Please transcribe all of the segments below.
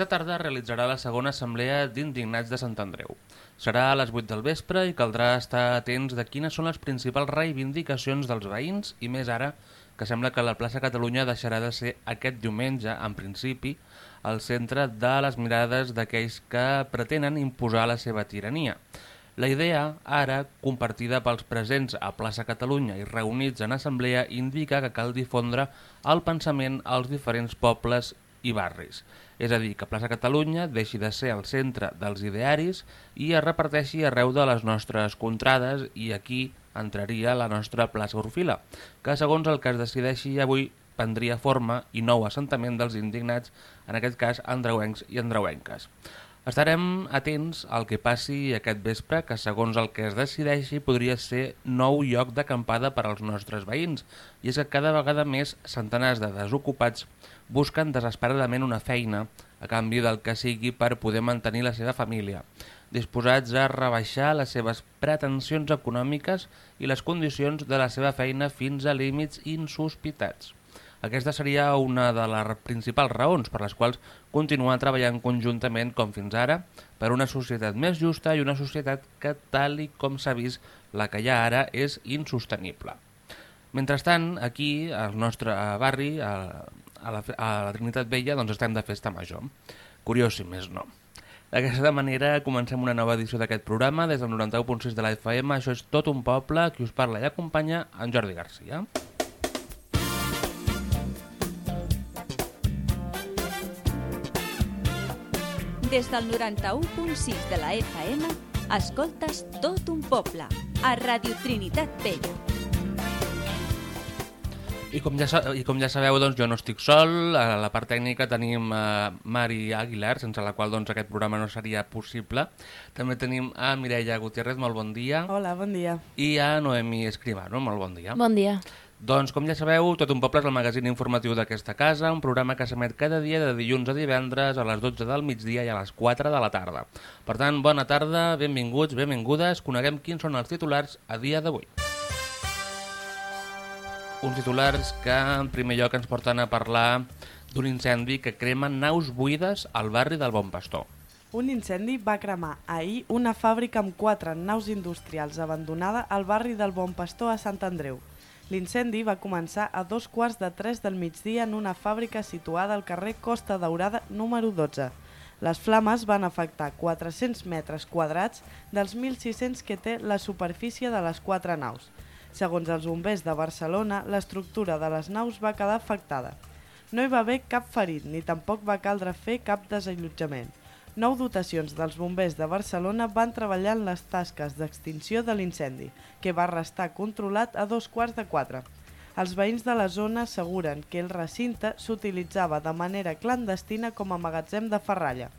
Aquesta tarda realitzarà la segona assemblea d'indignats de Sant Andreu. Serà a les 8 del vespre i caldrà estar atents de quines són les principals reivindicacions dels veïns i més ara que sembla que la plaça Catalunya deixarà de ser aquest diumenge, en principi, el centre de les mirades d'aquells que pretenen imposar la seva tirania. La idea, ara compartida pels presents a plaça Catalunya i reunits en assemblea, indica que cal difondre el pensament als diferents pobles i barris. És a dir, que Plaça Catalunya deixi de ser el centre dels idearis i es reparteixi arreu de les nostres contrades i aquí entraria la nostra plaça Orfila, que segons el que es decideixi avui prendria forma i nou assentament dels indignats, en aquest cas andreuencs i andreuenques. Estarem atents al que passi aquest vespre, que segons el que es decideixi podria ser nou lloc d'acampada per als nostres veïns, i és que cada vegada més centenars de desocupats busquen desesperadament una feina a canvi del que sigui per poder mantenir la seva família, disposats a rebaixar les seves pretensions econòmiques i les condicions de la seva feina fins a límits insospitats. Aquesta seria una de les principals raons per les quals continuar treballant conjuntament com fins ara per una societat més justa i una societat que, tal i com s'ha vist, la que hi ha ara és insostenible. Mentrestant, aquí, al nostre barri, a, la, a la Trinitat Vella, doncs estem de festa major. Curiós, si més no. D'aquesta manera comencem una nova edició d'aquest programa des del 91.6 de la FM. Això és Tot un poble, qui us parla i acompanya en Jordi Garcia. Des del 91.6 de la FM, escoltes tot un poble, a Radio Trinitat Vella. I com, ja, I com ja sabeu, doncs, jo no estic sol. A la part tècnica tenim a Mari Aguilar, sense la qual doncs, aquest programa no seria possible. També tenim a Mireia Gutiérrez, molt bon dia. Hola, bon dia. I a Noemi Escribano, molt bon dia. Bon dia. Doncs, com ja sabeu, Tot un poble és el magazín informatiu d'aquesta casa, un programa que s'emet cada dia de dilluns a divendres a les 12 del migdia i a les 4 de la tarda. Per tant, bona tarda, benvinguts, benvingudes, coneguem quins són els titulars a dia d'avui. Uns titulars que, en primer lloc, ens porten a parlar d'un incendi que crema naus buides al barri del Bon Pastor. Un incendi va cremar ahir una fàbrica amb quatre naus industrials abandonada al barri del Bon Pastor a Sant Andreu. L'incendi va començar a dos quarts de tres del migdia en una fàbrica situada al carrer Costa Daurada número 12. Les flames van afectar 400 metres quadrats dels 1.600 que té la superfície de les quatre naus. Segons els bombers de Barcelona, l'estructura de les naus va quedar afectada. No hi va haver cap ferit ni tampoc va caldre fer cap desallotjament. Nou dotacions dels bombers de Barcelona van treballar en les tasques d'extinció de l'incendi, que va restar controlat a dos quarts de quatre. Els veïns de la zona asseguren que el recinte s'utilitzava de manera clandestina com a magatzem de ferralla.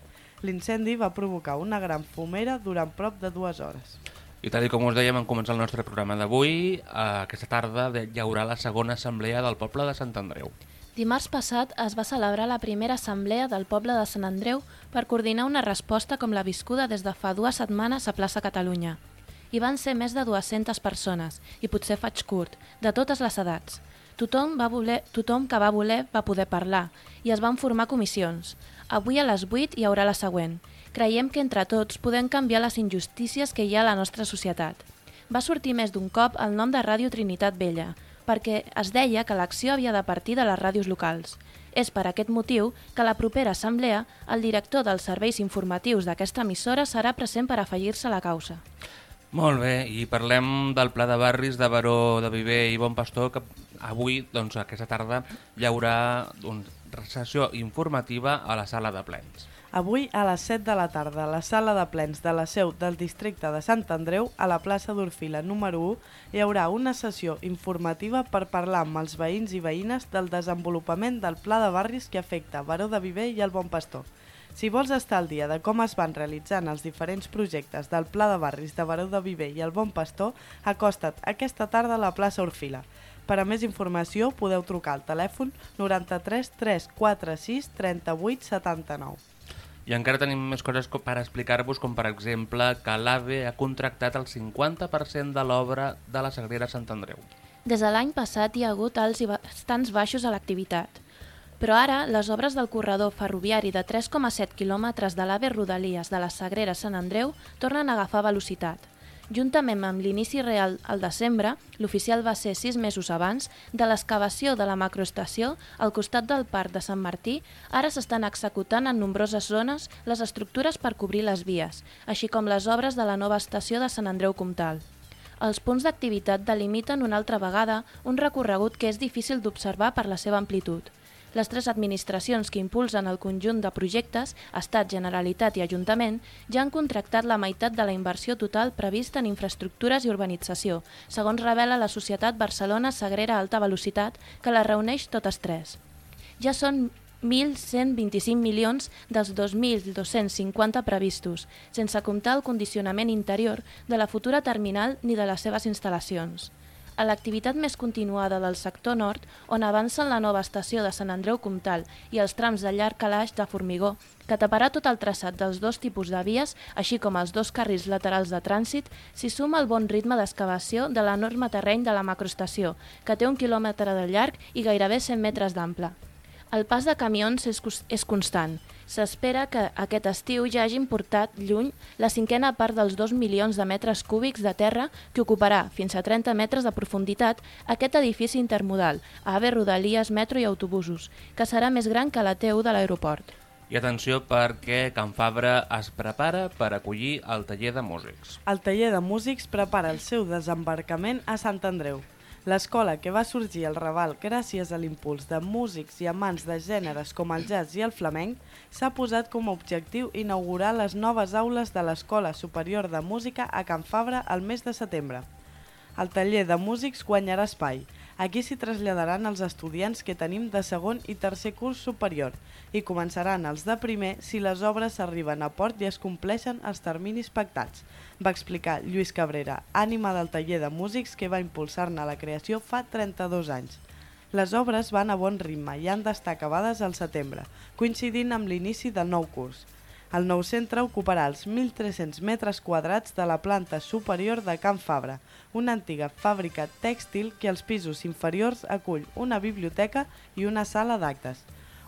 L'incendi va provocar una gran fumera durant prop de dues hores. I tal com us dèiem en començar el nostre programa d'avui, aquesta tarda hi haurà la segona assemblea del poble de Sant Andreu. Dimarts passat es va celebrar la primera assemblea del poble de Sant Andreu per coordinar una resposta com la viscuda des de fa dues setmanes a plaça Catalunya. Hi van ser més de 200 persones, i potser faig curt, de totes les edats. Tothom, va voler, tothom que va voler va poder parlar i es van formar comissions. Avui a les 8 hi haurà la següent. Creiem que entre tots podem canviar les injustícies que hi ha a la nostra societat. Va sortir més d'un cop el nom de Ràdio Trinitat Vella, perquè es deia que l'acció havia de partir de les ràdios locals. És per aquest motiu que la propera assemblea el director dels serveis informatius d'aquesta emissora serà present per afegir-se a la causa. Molt bé, i parlem del Pla de Barris de Baró de Viver i Bon Pastor, que avui, doncs, aquesta tarda, hi haurà una sessió informativa a la sala de plens. Avui a les 7 de la tarda a la sala de plens de la seu del districte de Sant Andreu, a la plaça d'Orfila número 1, hi haurà una sessió informativa per parlar amb els veïns i veïnes del desenvolupament del pla de barris que afecta Baró de Viver i el Bon Pastor. Si vols estar al dia de com es van realitzant els diferents projectes del Pla de Barris de Baró de Viver i el Bon Pastor, acosta't aquesta tarda a la plaça Orfila. Per a més informació podeu trucar al telèfon 93 346 38 79. I encara tenim més coses per explicar-vos, com per exemple que l'AVE ha contractat el 50% de l'obra de la Sagrera Sant Andreu. Des de l'any passat hi ha hagut alts i bastants baixos a l'activitat. Però ara, les obres del corredor ferroviari de 3,7 quilòmetres de l'AVE Rodalies de la Sagrera Sant Andreu tornen a agafar velocitat. Juntament amb l'inici real al desembre, l'oficial va ser sis mesos abans, de l'excavació de la macroestació al costat del Parc de Sant Martí, ara s'estan executant en nombroses zones les estructures per cobrir les vies, així com les obres de la nova estació de Sant Andreu Comtal. Els punts d'activitat delimiten una altra vegada un recorregut que és difícil d'observar per la seva amplitud – les tres administracions que impulsen el conjunt de projectes, Estat, Generalitat i Ajuntament, ja han contractat la meitat de la inversió total prevista en infraestructures i urbanització, segons revela la Societat Barcelona Sagrera Alta Velocitat, que la reuneix totes tres. Ja són 1.125 milions dels 2.250 previstos, sense comptar el condicionament interior de la futura terminal ni de les seves instal·lacions a l'activitat més continuada del sector nord, on avancen la nova estació de Sant Andreu Comtal i els trams de llarg calaix de formigó, que taparà tot el traçat dels dos tipus de vies, així com els dos carrils laterals de trànsit, s'hi suma el bon ritme d'excavació de l'enorme terreny de la macroestació, que té un quilòmetre de llarg i gairebé 100 metres d'ample. El pas de camions és, és constant, S'espera que aquest estiu ja hagin portat lluny la cinquena part dels 2 milions de metres cúbics de terra que ocuparà, fins a 30 metres de profunditat, aquest edifici intermodal, AVE, Rodalies, Metro i autobusos, que serà més gran que la T1 de l'aeroport. I atenció perquè Can Fabra es prepara per acollir el taller de músics. El taller de músics prepara el seu desembarcament a Sant Andreu. L'escola que va sorgir al Raval gràcies a l'impuls de músics i amants de gèneres com el jazz i el flamenc s'ha posat com a objectiu inaugurar les noves aules de l'Escola Superior de Música a Can Fabra el mes de setembre. El taller de músics guanyarà espai. Aquí s'hi traslladaran els estudiants que tenim de segon i tercer curs superior i començaran els de primer si les obres arriben a port i es compleixen els terminis pactats, va explicar Lluís Cabrera, ànima del taller de músics que va impulsar-ne la creació fa 32 anys. Les obres van a bon ritme i han d'estar acabades al setembre, coincidint amb l'inici del nou curs. El nou centre ocuparà els 1.300 metres quadrats de la planta superior de Can Fabra, una antiga fàbrica tèxtil que als pisos inferiors acull una biblioteca i una sala d'actes.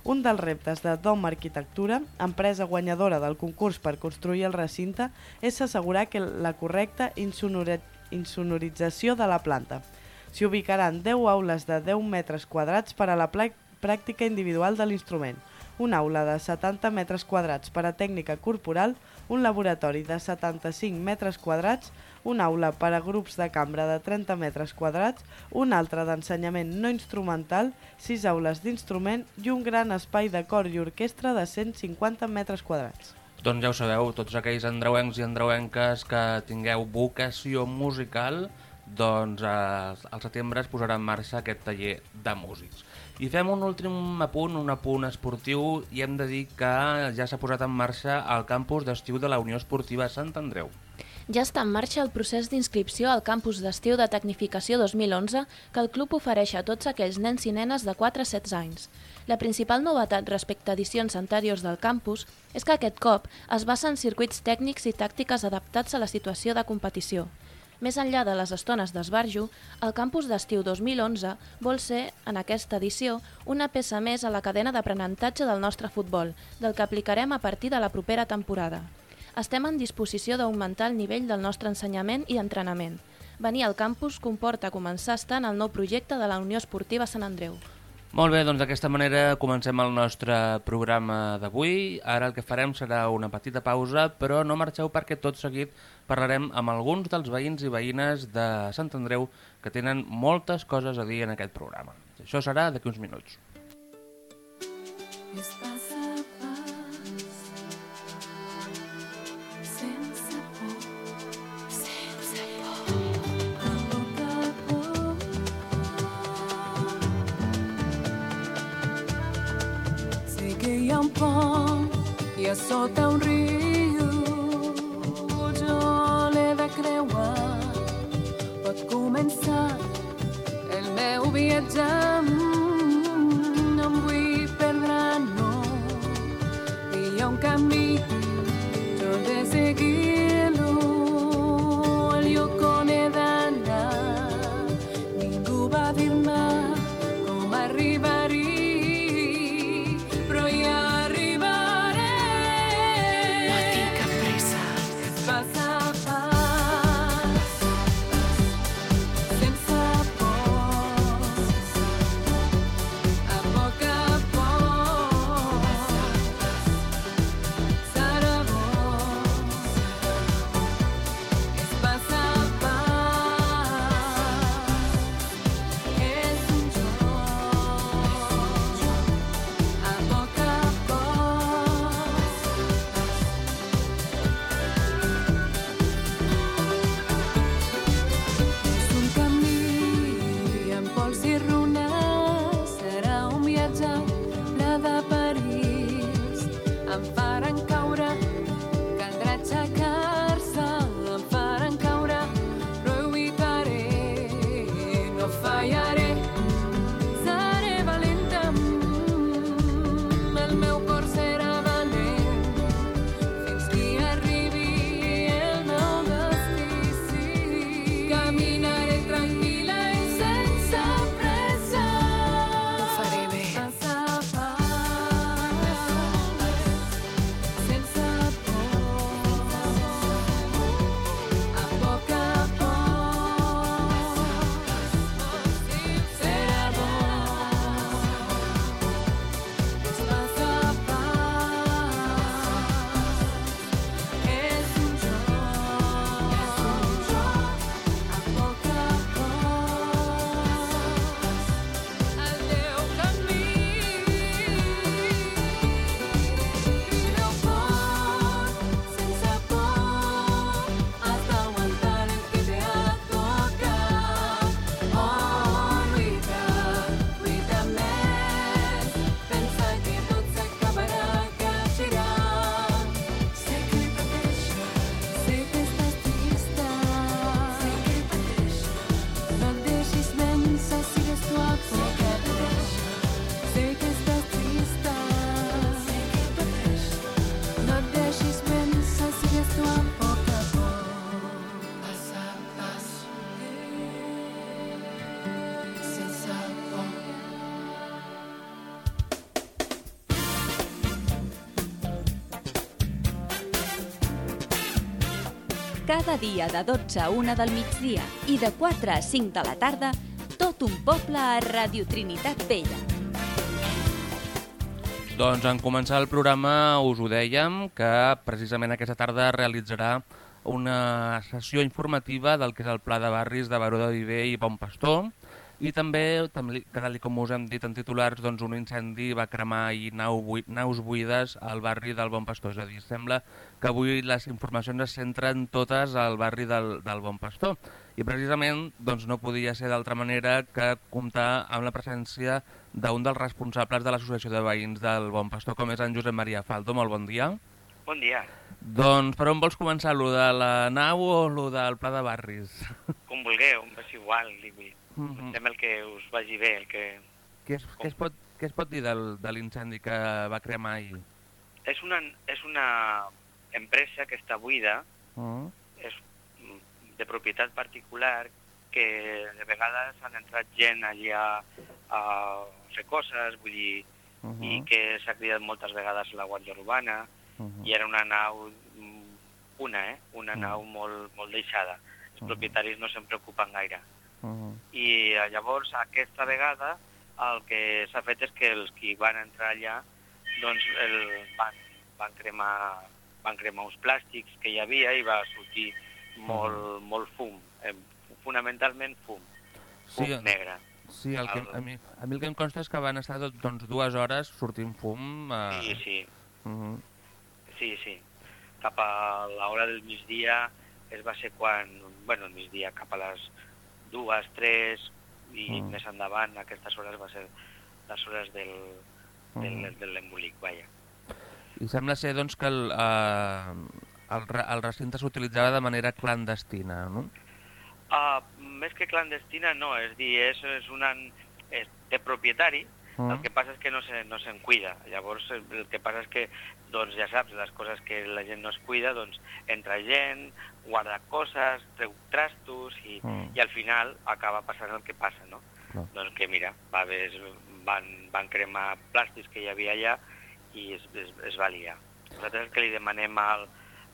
Un dels reptes de Dom Arquitectura, empresa guanyadora del concurs per construir el recinte, és assegurar que la correcta insonorització de la planta. S'hi ubicaran 10 aules de 10 metres quadrats per a la pràctica individual de l'instrument, una aula de 70 metres quadrats per a tècnica corporal, un laboratori de 75 metres quadrats, una aula per a grups de cambra de 30 metres quadrats, un altre d'ensenyament no instrumental, 6 aules d'instrument i un gran espai de cor i orquestra de 150 metres quadrats. Doncs ja ho sabeu, tots aquells andreuencs i andreuenques que tingueu vocació musical, doncs eh, al setembre es posarà en marxa aquest taller de músics. I fem un últim apunt, un apunt esportiu, i hem de dir que ja s'ha posat en marxa el campus d'estiu de la Unió Esportiva Sant Andreu. Ja està en marxa el procés d'inscripció al campus d'estiu de Tecnificació 2011 que el club ofereix a tots aquells nens i nenes de 4 a 16 anys. La principal novetat respecte a edicions anteriors del campus és que aquest cop es basa en circuits tècnics i tàctiques adaptats a la situació de competició. Més enllà de les estones d'esbarjo, el campus d'estiu 2011 vol ser, en aquesta edició, una peça més a la cadena d'aprenentatge del nostre futbol, del que aplicarem a partir de la propera temporada. Estem en disposició d'augmentar el nivell del nostre ensenyament i entrenament. Venir al campus comporta començar en el nou projecte de la Unió Esportiva Sant Andreu, molt bé, doncs d'aquesta manera comencem el nostre programa d'avui. Ara el que farem serà una petita pausa, però no marxeu perquè tot seguit parlarem amb alguns dels veïns i veïnes de Sant Andreu que tenen moltes coses a dir en aquest programa. Això serà d'aquí uns minuts. Un pont i a sota un riu jo l'he de creuar. Pot començar el meu viatge no em vull perdre, no. Hi ha un camí, jo de Cada dia de 12 a 1 del migdia i de 4 a 5 de la tarda, tot un poble a Radio Trinitat Vella. Doncs en començar el programa us ho dèiem que precisament aquesta tarda realitzarà una sessió informativa del que és el Pla de Barris de Baró de Viver i Bon Pastor i també, tal com us hem dit en titulars, doncs un incendi va cremar i nau naus buides al barri del Bon Pastor. És a dir, sembla que avui les informacions es centren totes al barri del, del Bon Pastor. I precisament doncs, no podia ser d'altra manera que comptar amb la presència d'un dels responsables de l'Associació de Veïns del Bon Pastor, com és en Josep Maria Faldo. Molt bon dia. Bon dia. Doncs per on vols començar, lo de la nau o lo del pla de barris? Com vulgueu, és igual. Li vull. Mhm. Fem el que us vagi bé, el que... Què es, què es, pot, què es pot dir del, de l'incendi que va cremar ahir? És una, és una empresa que està buida, Uh és mm, de propietat particular, que de vegades han entrat gent allà a fer coses, vull dir, -huh. i que s'ha cridat moltes vegades la Guàrdia Urbana, uh -huh. i era una nau, mm, una, eh? Una Mm. nau molt, molt deixada. Els Mhm. propietaris no se'n preocupen gaire. Uh -huh. i eh, llavors aquesta vegada el que s'ha fet és que els que van entrar allà doncs el, van, van, cremar, van cremar uns plàstics que hi havia i va sortir molt, molt fum, eh, fonamentalment fum, fum Sí, negre. sí el que, a, mi, a mi el que em consta és que van estar tot, doncs, dues hores sortint fum. Uh, Sí, sí, Uh -huh. sí, sí. Cap a l'hora del migdia es va ser quan, bueno, el migdia cap a les dues, tres i Mm. més endavant aquestes hores va ser les hores del, del, Mhm. de l'embolic, vaja. I sembla ser doncs, que el, uh, el, el recinte s'utilitzava de manera clandestina, no? Uh, més que clandestina, no, és dir, és, és una, és, té propietari, Uh el que passa és que no se'n no se'n cuida. Llavors, el que passa és que, doncs ja saps, les coses que la gent no es cuida, doncs entra gent, guarda coses, treu trastos i, Mm. i al final acaba passant el que passa, no? Clar. Doncs que mira, va haver, es, van, van cremar plàstics que hi havia allà i es, es, es va liar. Nosaltres el que li demanem al,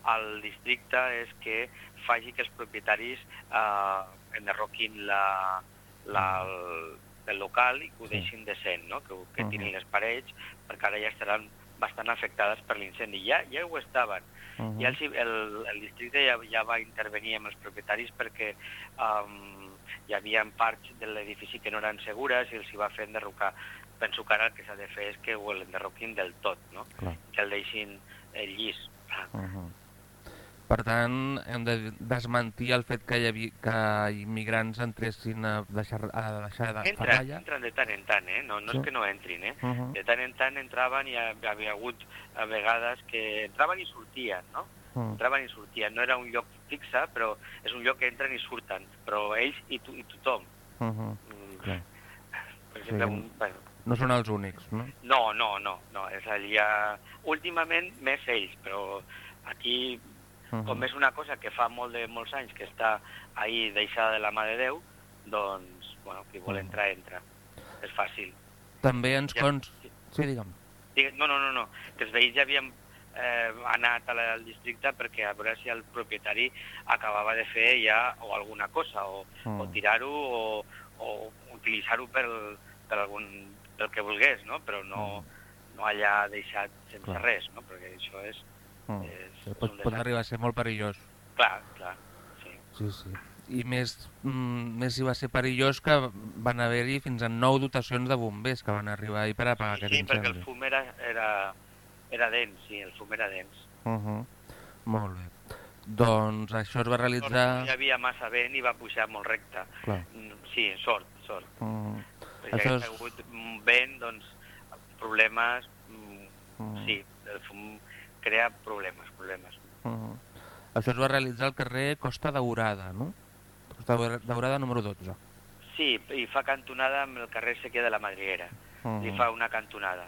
al districte és que faci que els propietaris eh, enderroquin la, la, el, el local i que ho deixin decent, no? que, que tirin les parets, perquè ara ja estaran bastant afectades per l'incendi. Ja, ja ho estaven. Uh -huh. Ja el, ci- el, el districte ja, ja va intervenir amb els propietaris perquè um, hi havia parts de l'edifici que no eren segures i els hi va fer enderrocar. Penso que ara el que s'ha de fer és que ho l'enderroquin del tot, no? Clar. que el deixin eh, llis. Uh -huh. Per tant, hem de desmentir el fet que, hi havia, que immigrants entressin a deixar, a deixar de Entren, Faralla. entren de tant en tant, eh? No, no Sí. és que no entrin, eh? Uh -huh. De tant en tant entraven i hi havia hagut a vegades que entraven i sortien, no? Mm. Entraven i sortien. No era un lloc fixe, però és un lloc que entren i surten. Però ells i, tu, i tothom. Uh -huh. Mm, Clar. Per exemple, Sí. un, bueno, No són els únics, no? no, no, no, no. És allà... Últimament més ells, però aquí, Uh -huh. com és una cosa que fa molt de molts anys que està ahí deixada de la mà de Déu, doncs, bueno, qui vol Mhm. entrar, entra. És fàcil. També ens Ja- cons... Sí, digue'm. Digue- No, no, no, no, que els veïns ja havien eh, anat a la- al districte perquè a veure si el propietari acabava de fer ja o alguna cosa, o, Mm. o tirar-ho o, o utilitzar-ho per, per algun, pel que volgués, no? però no, no allà deixat sense Clar. res, no? perquè això és, Mm. és, Sí, és pot, pot arribar a ser molt perillós. Clar, clar, sí. Sí, sí. I més, mm, més hi va ser perillós que van haver-hi fins a nou dotacions de bombers que van arribar ahir per apagar Sí, aquest sí, perquè incendi. el fum era, era, era dens, sí, el fum era dens. Uh -huh. Molt bé. Doncs això es va realitzar... No hi havia massa vent i va pujar molt recte. Clar. Mm, Sí, sort, sort. Uh -huh. Perquè Això hagués és- hagut vent, doncs, problemes, mm, Mm. sí, el fum crea problemes, problemes. Uh -huh. Això es va realitzar al carrer Costa Daurada, no? Costa Daura- Daurada número 12. Sí, i fa cantonada amb el carrer Sequia de la Madriguera. Uh Li -huh. fa una cantonada.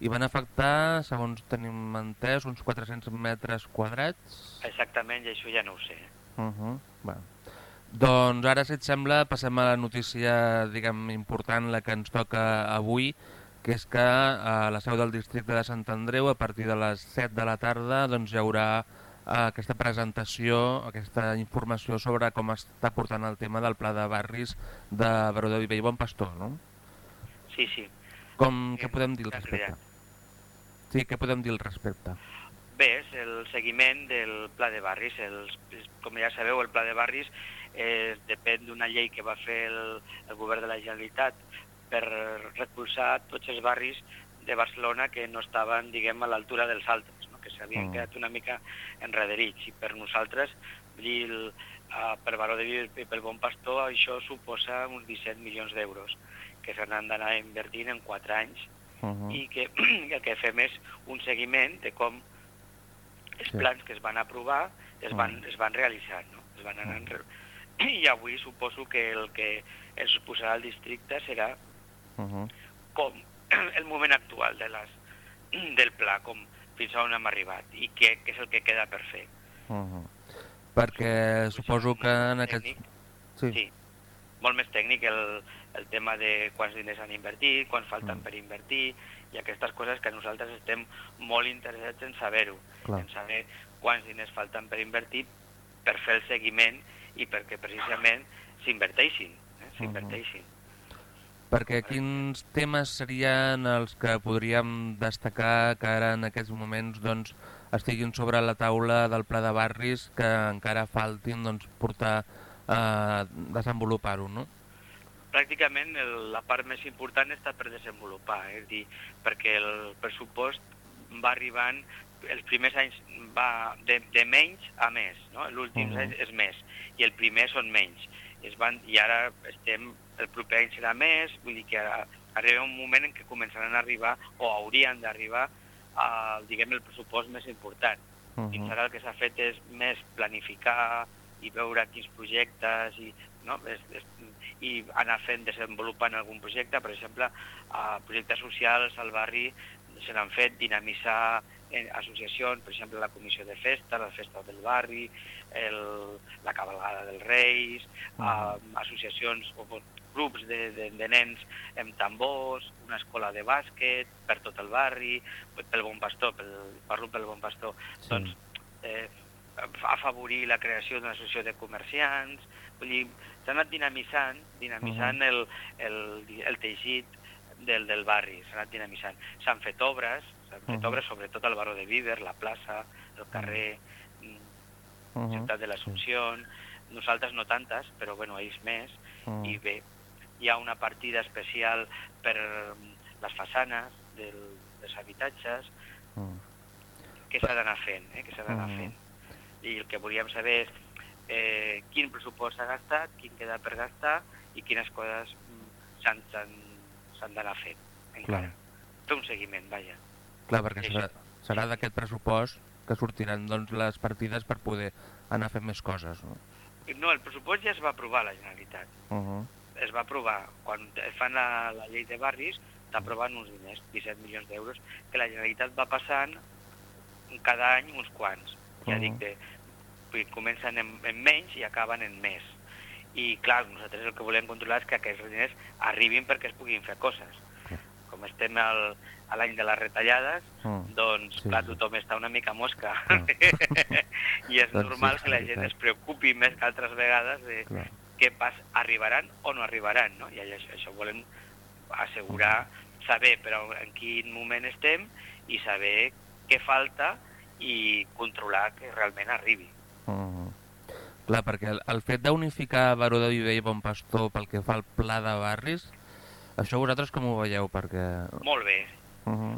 I van afectar, segons tenim entès, uns 400 metres quadrats. Exactament, i això ja no ho sé. Uh -huh. bueno. Doncs ara, si et sembla, passem a la notícia diguem important, la que ens toca avui, que és que a la seu del districte de Sant Andreu, a partir de les 7 de la tarda, doncs, hi haurà eh, aquesta presentació, aquesta informació sobre com està portant el tema del pla de barris de Baró de Viver i Bon Pastor, no? Sí, sí. Com, què podem dir al respecte? Sí, què podem dir al respecte? Bé, és el seguiment del Pla de Barris. Els, com ja sabeu, el Pla de Barris eh, depèn d'una llei que va fer el, el govern de la Generalitat per recolzar tots els barris de Barcelona que no estaven, diguem, a l'altura dels altres, no? que s'havien Mm. quedat una mica enrederits. I per nosaltres, dir, el, uh, per Baró de Viver i pel Bon Pastor, això suposa uns 17 milions d'euros que s'han d'anar invertint en 4 anys Uh -huh. i que el que fem és un seguiment de com els plans que es van aprovar es van, Mm. es van realitzar, no? es van anar en... re- I avui suposo que el que es posarà al districte serà Uh -huh. com el moment actual de les, del pla, com fins a on hem arribat i què, què és el que queda per fer. Uh -huh. Perquè suposo que en aquest... Tècnic, Sí. sí, molt més tècnic el, el tema de quants diners han invertit, quants falten Mm. per invertir, i aquestes coses que nosaltres estem molt interessats en saber-ho, en saber quants diners falten per invertir, per fer el seguiment i perquè precisament s'inverteixin, eh? s'inverteixin. Perquè quins temes serien els que podríem destacar que ara en aquests moments doncs, estiguin sobre la taula del pla de barris que encara faltin doncs, portar a desenvolupar-ho, no? Pràcticament el, la part més important està per desenvolupar, eh? és dir, perquè el pressupost va arribant, els primers anys va de, de menys a més, no? l'últim Mhm. anys és més, i el primer són menys. I, es van, I ara estem, el proper any serà més, vull dir que ara, arriba un moment en què començaran a arribar, o haurien d'arribar, a, diguem, el pressupost més important. Uh Fins -huh. ara el que s'ha fet és més planificar i veure quins projectes i, no, és, és, i anar fent, desenvolupant algun projecte, per exemple, a projectes socials al barri se n'han fet dinamitzar en associacions, per exemple, la comissió de festa, la festa del barri, el, la cabalgada dels Reis, uh, associacions o grups de, de, de nens amb tambors, una escola de bàsquet per tot el barri, pel Bon Pastor, pel, parlo pel Bon Pastor, Sí. doncs eh, afavorir la creació d'una associació de comerciants, vull dir, s'ha anat dinamitzant, dinamitzant el, el, el teixit del, del barri, s'ha anat dinamitzant. S'han fet obres, s'han fet Mhm. obres sobretot al baró de Viver, la plaça, el carrer, mm, Uh -huh. Ciutat de l'Assumpció, nosaltres no tantes, però bueno, ells més, Uh -huh. i bé, hi ha una partida especial per mm, les façanes del, dels habitatges Uh -huh. que s'ha d'anar fent, eh, que s'ha d'anar Mhm. fent. i el que volíem saber és eh, quin pressupost s'ha gastat, quin queda per gastar i quines coses mm, s'han- d'anar fent encara. Fer un seguiment, vaja. Clar, perquè Sí, serà, serà d'aquest pressupost que sortiran doncs, les partides per poder anar fent més coses. No? No, el pressupost ja es va aprovar la Generalitat. Uh -huh. es va aprovar. Quan fan la, la llei de barris, t'aproven uns diners, 17 milions d'euros, que la Generalitat va passant cada any uns quants. Ja Mhm. dic, de, vull dir, comencen en, en menys i acaben en més. I clar, nosaltres el que volem controlar és que aquests diners arribin perquè es puguin fer coses. Com estem al, a l'any de les retallades, Mm. doncs Sí, clar, sí. tothom està una mica mosca. Clar. I és Doncs sí, normal és que la gent es preocupi més que altres vegades de, Clar. què pas arribaran o no arribaran, no? I això, això volem assegurar, saber però en quin moment estem i saber què falta i controlar que realment arribi. Uh -huh. Clar, perquè el, el fet d'unificar Baró de Viver i Bon Pastor pel que fa al pla de barris, això vosaltres com ho veieu? Perquè... Molt bé, Uh -huh.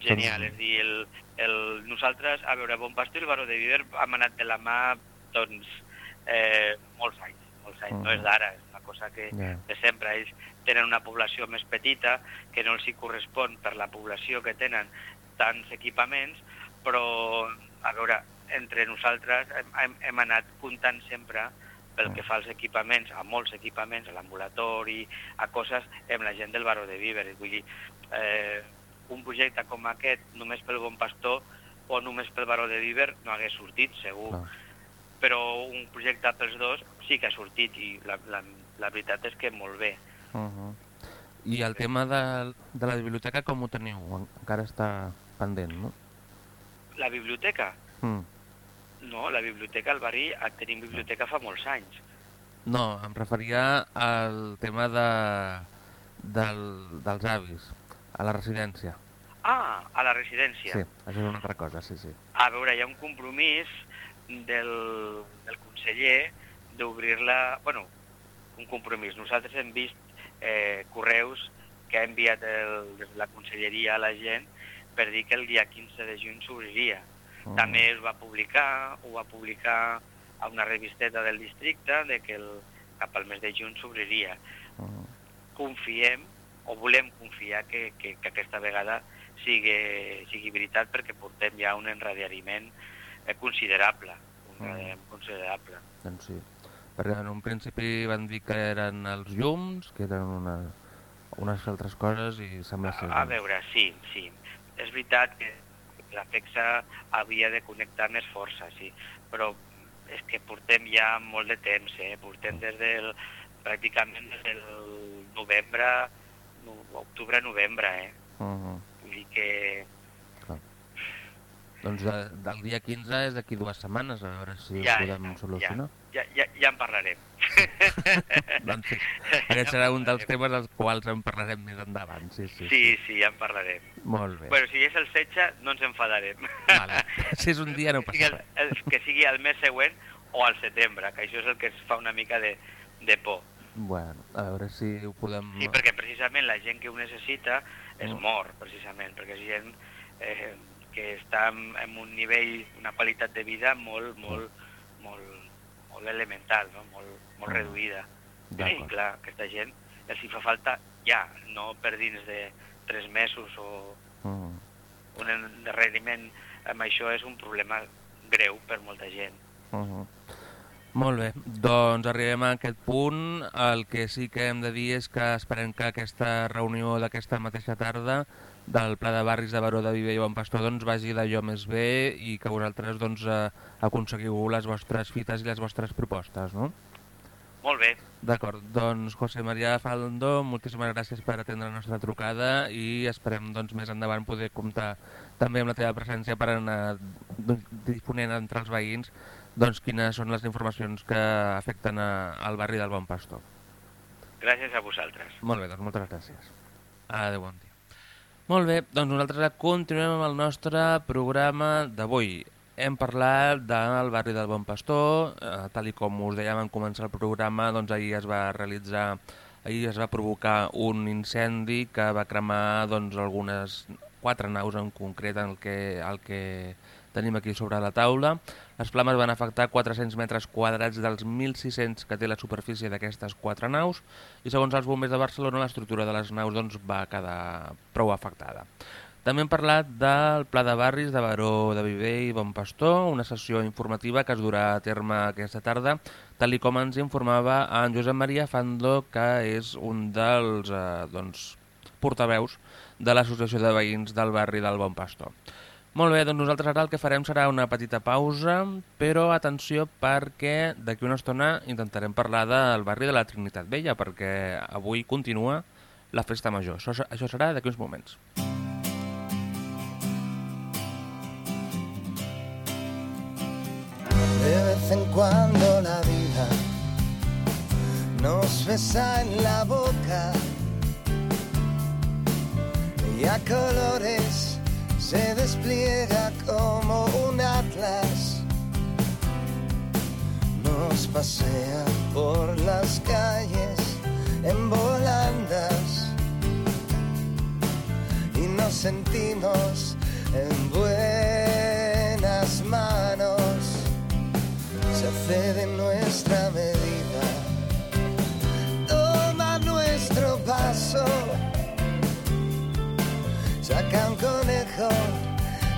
genial, Doncs- és dir, el, el, nosaltres, a veure, Bon Pastor i Baró de Viver hem anat de la mà, doncs, eh, molts anys, molts anys, no és d'ara, és una cosa que Ja. de sempre. Ells tenen una població més petita que no els hi correspon per la població que tenen tants equipaments, però, a veure, entre nosaltres hem, hem, hem anat comptant sempre pel que fa als equipaments, a molts equipaments, a l'ambulatori, a coses, amb la gent del Baró de Viver. Vull dir, eh, un projecte com aquest, només pel Bon Pastor o només pel Baró de Viver, no hagués sortit, segur Clar. però un projecte pels dos sí que ha sortit i la, la, la veritat és que molt bé. Uh -huh. I el tema de, de la biblioteca com ho teniu? En- Encara està pendent, no? La biblioteca? Mm. No, la biblioteca al barri, tenim biblioteca fa molts anys. No, em referia al tema de, del, dels avis, a la residència. Ah, a la residència. Sí, això és una altra cosa, sí, sí. A veure, hi ha un compromís del, del conseller d'obrir-la... bueno, un compromís. Nosaltres hem vist eh, correus que ha enviat el, des de la conselleria a la gent per dir que el dia 15 de juny s'obriria. Mm. També es va publicar, ho va publicar a una revisteta del districte de que el, cap al mes de juny s'obriria. Mm. Confiem, o volem confiar que, que, que aquesta vegada sigui, sigui veritat perquè portem ja un enradiament eh, considerable, un Mm. enradiament considerable. Doncs sí. Perquè en un principi van dir que eren els llums, que eren una, unes altres coses i sembla ser... A, a veure, sí, sí. És veritat que la FEXA havia de connectar més força, sí, però és que portem ja molt de temps, eh? portem des del, pràcticament des del novembre, no, octubre-novembre, eh? Uh -huh. Vull dir que Doncs de, del dia 15 és d'aquí dues setmanes, a veure si Ja, ho podem ja, solucionar. ja, ja, ja en parlarem. doncs sí, aquest serà un dels temes dels quals en parlarem més endavant, sí, sí. Sí, sí, ja en parlarem. Molt bé. Bueno, si és el 16, no ens enfadarem. Vale. Si és un dia no que, passa res. el, que sigui el mes següent o al setembre, que això és el que ens fa una mica de, de por. Bueno, a veure si ho podem... Sí, perquè precisament la gent que ho necessita es Mm. mor, precisament, perquè és gent eh, que està en, en un nivell, una qualitat de vida molt, molt, molt, molt elemental, no? molt, molt Mm. reduïda. I clar, aquesta gent els hi fa falta ja, no per dins de tres mesos o Mm. un endarreriment amb això és un problema greu per molta gent. Uh -huh. Molt bé, doncs arribem a aquest punt. El que sí que hem de dir és que esperem que aquesta reunió d'aquesta mateixa tarda del Pla de Barris de Baró de Viver i Bon Pastor doncs, vagi d'allò més bé i que vosaltres doncs, eh, aconseguiu les vostres fites i les vostres propostes, no? Molt bé, D'acord, doncs José María Faldo, moltíssimes gràcies per atendre la nostra trucada i esperem doncs, més endavant poder comptar també amb la teva presència per anar doncs, difonent entre els veïns doncs, quines són les informacions que afecten a, al barri del Bon Pastor. gràcies a vosaltres. Molt bé, doncs moltes gràcies. Adéu, bon dia. Molt bé, doncs nosaltres continuem amb el nostre programa d'avui. Hem parlat del barri del Bon Pastor, eh, tal i com us dèiem en començar el programa, doncs ahir es va realitzar, ahir es va provocar un incendi que va cremar doncs, algunes quatre naus en concret en el que, el que tenim aquí sobre la taula. Les flames van afectar 400 metres quadrats dels 1.600 que té la superfície d'aquestes quatre naus i segons els bombers de Barcelona l'estructura de les naus doncs, va quedar prou afectada. També hem parlat del Pla de Barris de Baró de Viver i Bon Pastor, una sessió informativa que es durà a terme aquesta tarda, tal com ens informava en Josep Maria Fando, que és un dels eh, doncs, portaveus de l'Associació de Veïns del barri del Bon Pastor. Molt bé, doncs nosaltres ara el que farem serà una petita pausa, però atenció perquè d'aquí una estona intentarem parlar del barri de la Trinitat Vella, perquè avui continua la festa major. Això, això serà d'aquí uns moments. De vez en cuando la vida nos besa en la boca y a colores se despliega como un atlas. Nos pasea por las calles en volandas y nos sentimos en buenas manos hace de nuestra medida. Toma nuestro paso, saca un conejo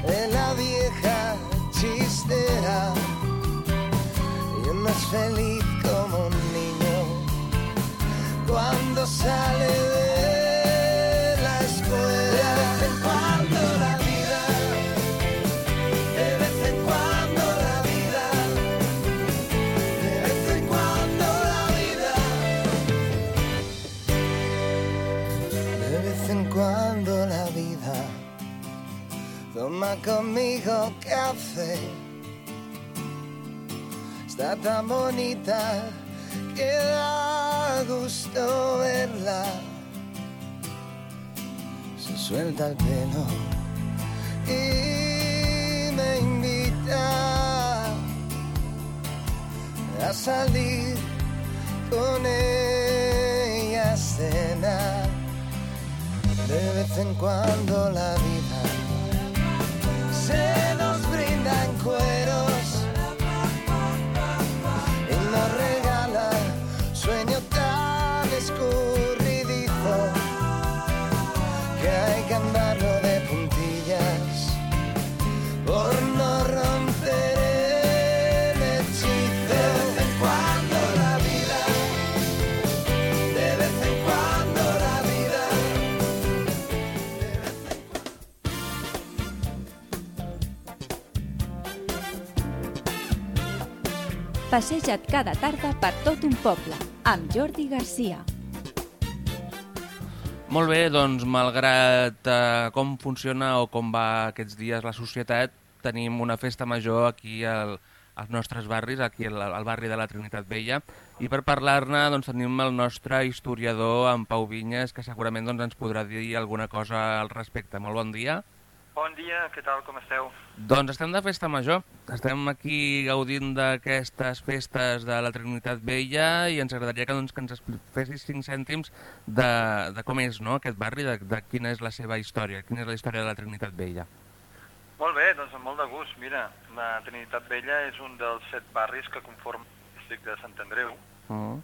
de la vieja chistera. Y uno es feliz como un niño. Cuando sale de toma conmigo café. Está tan bonita que da gusto verla. Se suelta el pelo y me invita a salir con ella a cenar. De vez en cuando la vida se nos brinda en Passeja't cada tarda per tot un poble, amb Jordi Garcia. Molt bé, doncs malgrat eh, com funciona o com va aquests dies la societat, tenim una festa major aquí al, als nostres barris, aquí al, al barri de la Trinitat Vella, i per parlar-ne doncs, tenim el nostre historiador, en Pau Vinyes, que segurament doncs, ens podrà dir alguna cosa al respecte. Molt bon dia. Bon dia, què tal, com esteu? Doncs estem de festa major. Estem aquí gaudint d'aquestes festes de la Trinitat Vella i ens agradaria que, doncs, que ens fessis cinc cèntims de, de com és no, aquest barri, de, de quina és la seva història, quina és la història de la Trinitat Vella. Molt bé, doncs amb molt de gust. Mira, la Trinitat Vella és un dels set barris que conformen el districte de Sant Andreu Uh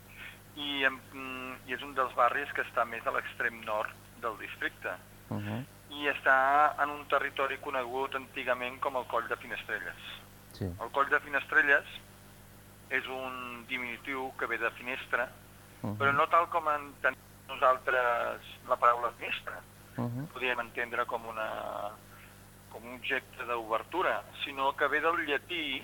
i, em- mm, i és un dels barris que està més a l'extrem nord del districte -huh. Uh -huh. I està en un territori conegut antigament com el Coll de Finestrelles. Sí. El Coll de Finestrelles és un diminutiu que ve de finestra, Uh -huh. però no tal com entenem nosaltres la paraula finestra. Uh -huh. podríem entendre com, una, com un objecte d'obertura, sinó que ve del llatí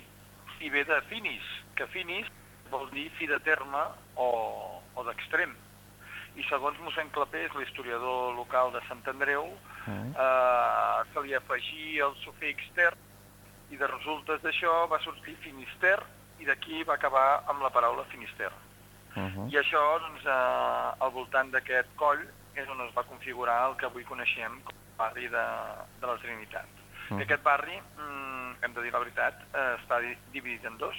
i ve de finis, que finis vol dir fi de terme o, o d'extrem. I segons mossèn Clapés, l'historiador local de Sant Andreu, Uh-huh. eh, se li afegí el sufix ter i de resultes d'això va sortir finister i d'aquí va acabar amb la paraula finister. Uh-huh. I això, doncs, eh, al voltant d'aquest coll és on es va configurar el que avui coneixem com a barri de, de la Trinitat. Mhm. Que aquest barri, mm, hem de dir la veritat, eh, està di- dividit en dos,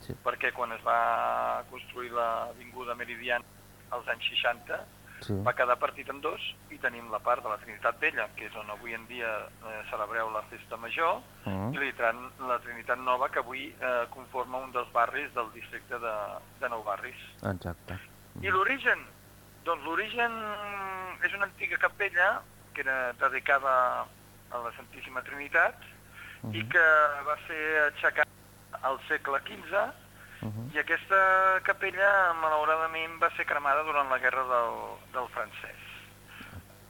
Sí. perquè quan es va construir l'avinguda Meridiana als anys 60, Sí. va quedar partit en dos i tenim la part de la Trinitat Vella, que és on avui en dia eh, celebreu la festa major, Mm. i la la Trinitat Nova, que avui eh, conforma un dels barris del districte de, de Nou Barris. Exacte. I l'origen? Doncs l'origen és una antiga capella que era dedicada a la Santíssima Trinitat i Mhm. que va ser aixecada al segle XV Mhm. i aquesta capella malauradament va ser cremada durant la guerra del, del francès.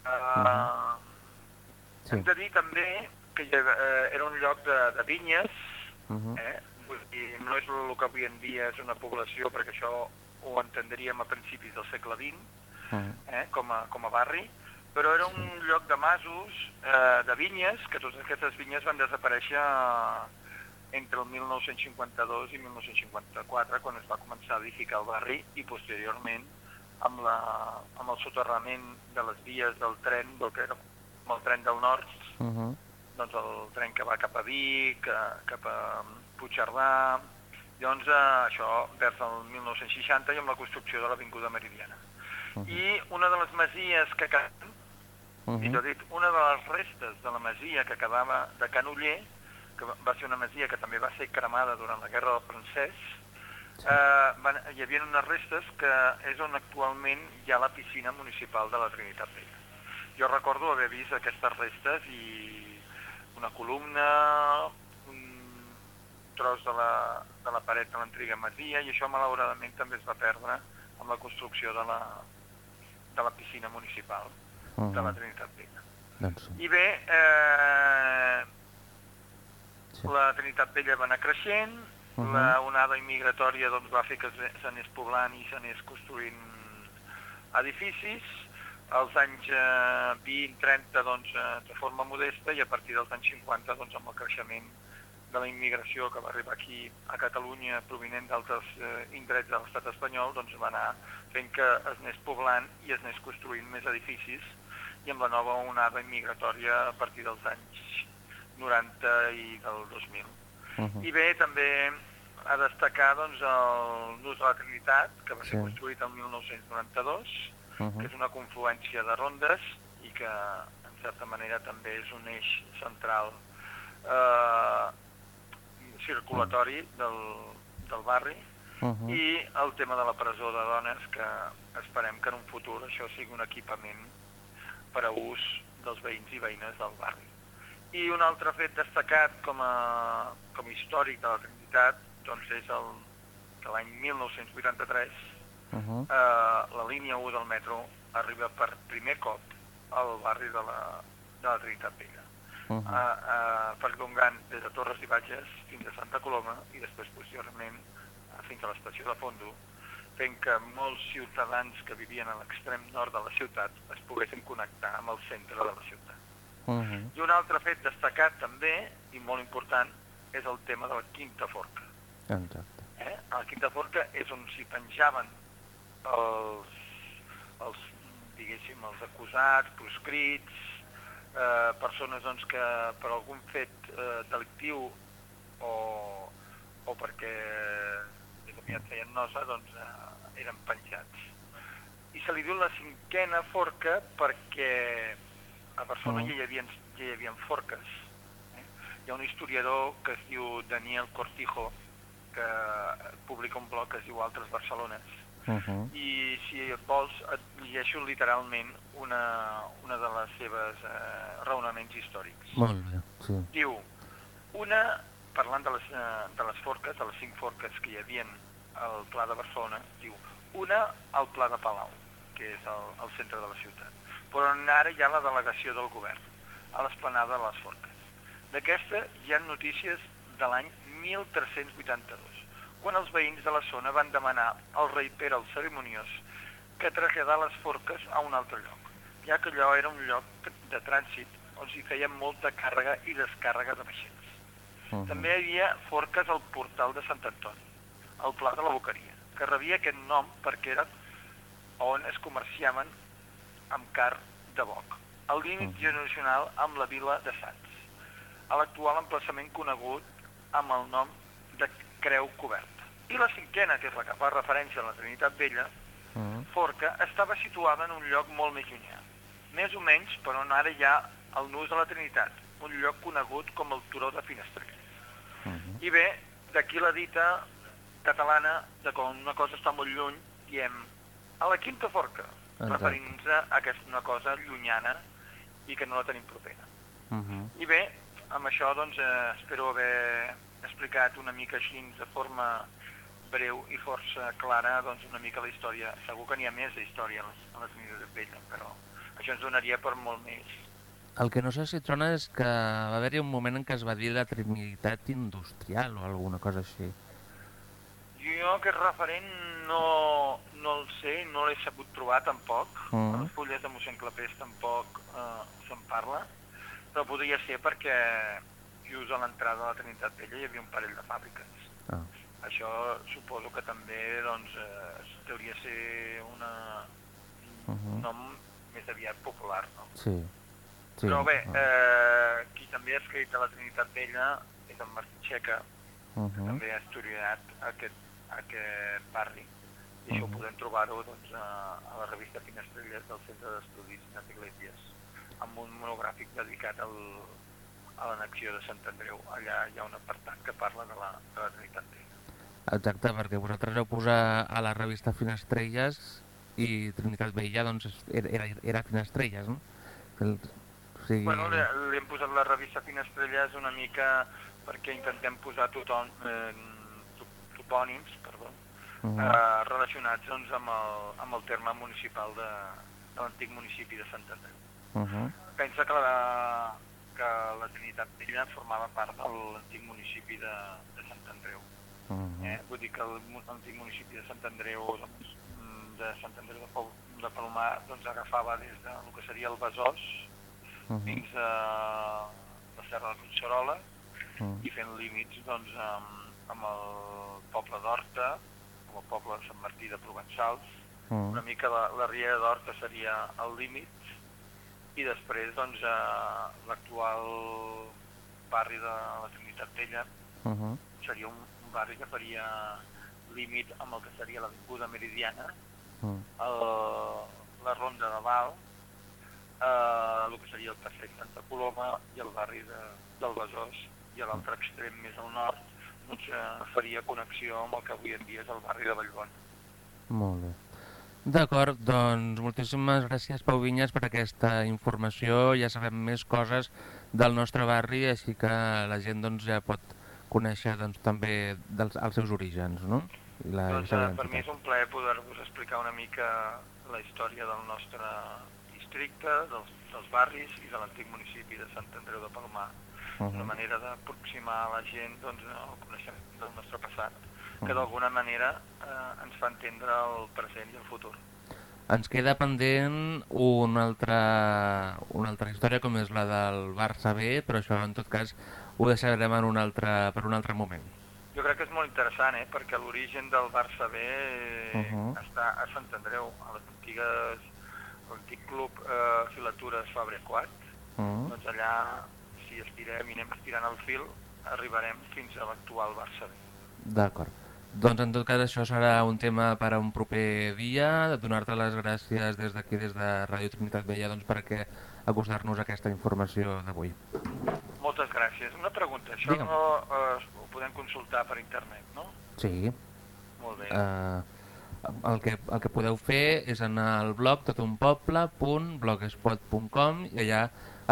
Uh, Sí. Hem de dir també que eh, era un lloc de, de vinyes, Mhm. eh? Vull dir, no és el que avui en dia és una població, perquè això ho entendríem a principis del segle XX, Mhm. eh? com, a, com a barri, però era un lloc de masos, eh, de vinyes, que totes aquestes vinyes van desaparèixer entre el 1952 i 1954, quan es va començar a edificar el barri, i posteriorment amb, la, amb el soterrament de les vies del tren, del que era el tren del nord, Mhm. doncs el tren que va cap a Vic, cap a Puigcerdà, llavors eh, això vers el 1960 i amb la construcció de l'Avinguda Meridiana. I una de les masies que quedaven, Mhm. millor dit, una de les restes de la masia que quedava de Can Uller, que va- ser una masia que també va ser cremada durant la Guerra del Francès, eh, van, hi havia unes restes que és on actualment hi ha la piscina municipal de la Trinitat Vella. Jo recordo haver vist aquestes restes i una columna, un tros de la, de la paret de l'antiga masia i això malauradament també es va perdre amb la construcció de la, de la piscina municipal de la. Trinitat Vella. Doncs sí. I bé, eh, Sí. la Trinitat Vella va anar creixent, Mhm. la onada immigratòria doncs, va fer que es- s'anés poblant i s'anés construint edificis, als anys eh, 20-30 doncs, eh, de forma modesta i a partir dels anys 50 doncs, amb el creixement de la immigració que va arribar aquí a Catalunya provinent d'altres eh, indrets de l'estat espanyol doncs va anar fent que es anés poblant i es anés construint més edificis i amb la nova onada immigratòria a partir dels anys 90 i del 2000. Mhm. I bé, també a destacar doncs, el Nus de la Trinitat, que va ser Sí. construït el 1992, Mhm. que és una confluència de rondes i que, en certa manera, també és un eix central eh, circulatori del, del barri Mhm. i el tema de la presó de dones, que esperem que en un futur això sigui un equipament per a ús dels veïns i veïnes del barri. I un altre fet destacat com a, com a històric de la Trinitat doncs és el, que l'any 1983 Mhm. eh, la línia 1 del metro arriba per primer cop al barri de la, de la Trinitat Vella, Mhm. a, a, perllongant des de Torres i Batges fins a Santa Coloma i després posteriorment eh, fins a l'estació de Fondo, fent que molts ciutadans que vivien a l'extrem nord de la ciutat es poguessin connectar amb el centre de la ciutat. Mhm. I un altre fet destacat també, i molt important, és el tema de la Quinta Forca. Exacte. Eh? A la Quinta Forca és on s'hi penjaven els, els, diguéssim, els acusats, proscrits, eh, persones doncs, que per algun fet eh, delictiu o, o perquè més aviat feien nosa, doncs eh, eren penjats. I se li diu la cinquena forca perquè a Barcelona Mm. ja, hi havia, ja hi havia forques. Eh? Hi ha un historiador que es diu Daniel Cortijo, que publica un blog que es diu Altres Barcelones, Mhm. i si vols et llegeixo literalment una, una de les seves eh, raonaments històrics. Molt bé, sí. Diu, una, parlant de les, eh, de les forques, de les cinc forques que hi havien al Pla de Barcelona, diu, una al Pla de Palau, que és el, el centre de la ciutat, però on ara hi ha la delegació del govern, a l'esplanada de les forques. D'aquesta hi ha notícies de l'any 1382, quan els veïns de la zona van demanar al rei Pere el Ceremoniós que traslladar les forques a un altre lloc, ja que allò era un lloc de trànsit on s'hi feia molta càrrega i descàrrega de vaixells. Mhm. També hi havia forques al portal de Sant Antoni, al Pla de la Boqueria, que rebia aquest nom perquè era on es comerciaven amb car de boc, al límit Mhm. generacional amb la vila de Sants, a l'actual emplaçament conegut amb el nom de Creu Coberta. I la cinquena, que és la que fa referència a la Trinitat Vella, Mm. Forca estava situada en un lloc molt més llunyà, més o menys per on ara hi ha el Nus de la Trinitat, un lloc conegut com el Turó de Finestrell. Mhm. I bé, d'aquí la dita catalana de quan una cosa està molt lluny, diem a la Quinta Forca, Referint-se a que és una cosa llunyana i que no la tenim propera. Mhm. I bé, amb això doncs, eh, espero haver explicat una mica així de forma breu i força clara doncs, una mica la història. Segur que n'hi ha més d'història a les- a la Trinitat de Vella, però això ens donaria per molt més. El que no sé si et sona és que va haver-hi un moment en què es va dir la Trinitat Industrial o alguna cosa així. Jo aquest referent no, no el sé, no l'he sabut trobar tampoc. Mm. A les fulles de mossèn Clapés tampoc eh, se'n parla, però podria ser perquè just a l'entrada de la Trinitat Vella hi havia un parell de fàbriques. Ah. Això suposo que també doncs, eh, deuria ser una, un Mhm. nom més aviat popular. No? Sí. sí. Però bé, ah. eh, qui també ha escrit a la Trinitat Vella és en Martí Txeca, Mhm. també ha estudiat aquest, aquest barri. I això ho podem trobar-ho doncs, a, a la revista Finestrelles del Centre d'Estudis Iglesias, amb un monogràfic dedicat al, a l'annexió de Sant Andreu. Allà hi ha un apartat que parla de la, de la Trinitat Vella. Exacte, perquè vosaltres vau posar a la revista Finestrelles i Trinitat Vella doncs, era, era, Finestrelles, no? El, o sigui... Bueno, li, li hem posat la revista Finestrelles una mica perquè intentem posar tothom, eh, to- topònims perdó, Mhm. eh, relacionats doncs, amb, el, amb el terme municipal de, de l'antic municipi de Sant Andreu. Mhm. Pensa que la, que la Trinitat Vella formava part de l'antic municipi de, de Sant Andreu. Mhm. Eh? Vull dir que l'antic municipi de Sant Andreu, doncs, mm, de Sant Andreu de, Pol, de Palomar, doncs agafava des de el que seria el Besòs Mhm. fins a la Serra de Collserola Mhm. i fent límits doncs, amb, amb el poble d'Horta, el poble de Sant Martí de Provençals. Mhm. Una mica la, la Riera d'Horta seria el límit i després doncs, eh, l'actual barri de la Trinitat Vella Mhm. seria un, un barri que faria límit amb el que seria l'Avinguda Meridiana, Mhm. el, la Ronda de Val, eh, el que seria el Passeig Santa Coloma i el barri de, del Besòs i a l'altre extrem més al nord eh, faria connexió amb el que avui en dia és el barri de Vallbona. Molt bé. D'acord, doncs moltíssimes gràcies Pau Vinyes per aquesta informació. Ja sabem més coses del nostre barri, així que la gent doncs, ja pot conèixer doncs, també dels, els seus orígens, no? I la Doncs, eh, per mi és un plaer poder-vos explicar una mica la història del nostre districte, dels, dels barris i de l'antic municipi de Sant Andreu de Mhm. Una manera d'aproximar a la gent doncs, el coneixement del nostre passat, que Mhm. d'alguna manera eh, ens fa entendre el present i el futur. Ens queda pendent una altra, una altra història com és la del Barça B, però això en tot cas ho deixarem en un altre, per un altre moment. Jo crec que és molt interessant, eh? perquè l'origen del Barça B eh, Mhm. està a Sant Andreu, a les antigues, l'antic club eh, Filatures Fabre 4. Mm. Doncs allà, si estirem i anem estirant el fil, arribarem fins a l'actual Barça B. D'acord. Doncs en tot cas això serà un tema per a un proper dia, de donar-te les gràcies des d'aquí, des de Ràdio Trinitat Vella, doncs perquè acostar-nos a aquesta informació d'avui. Moltes gràcies. Una pregunta, això Digue'm. no, eh, ho podem consultar per internet, no? Sí. Molt bé. Uh, el, que, el que podeu fer és anar al blog totumpoble.blogspot.com i allà